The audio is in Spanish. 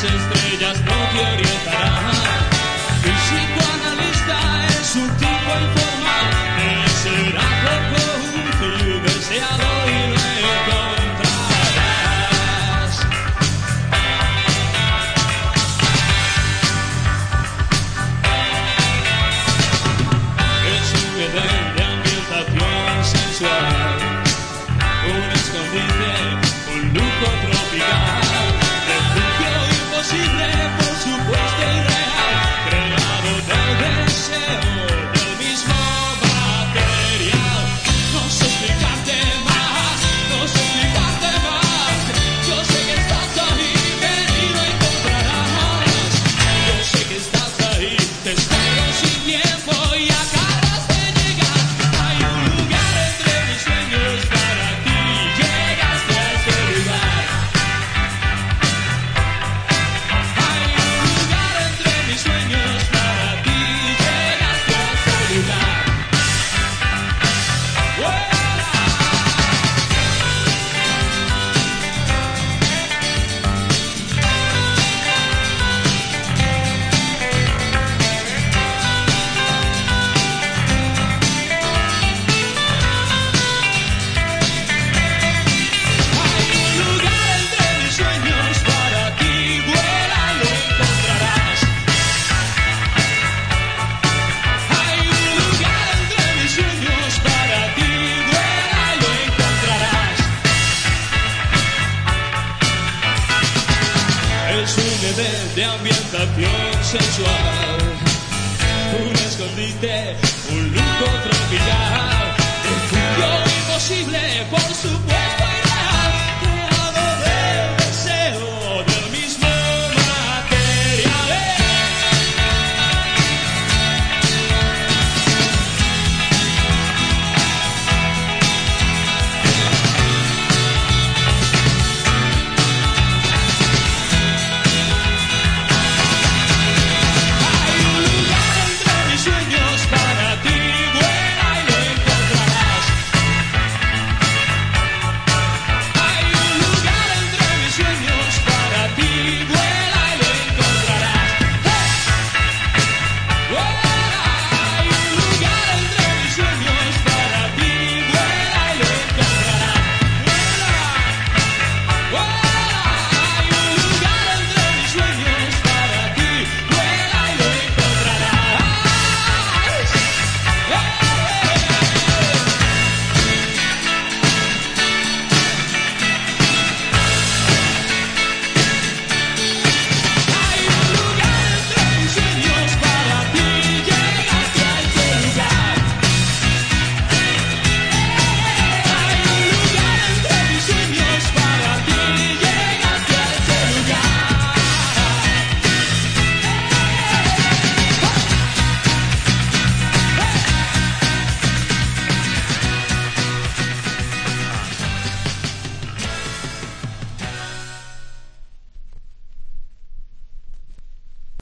says de ambientación sensual. Un escondite, un lujo tropical, refugio imposible, por supuesto.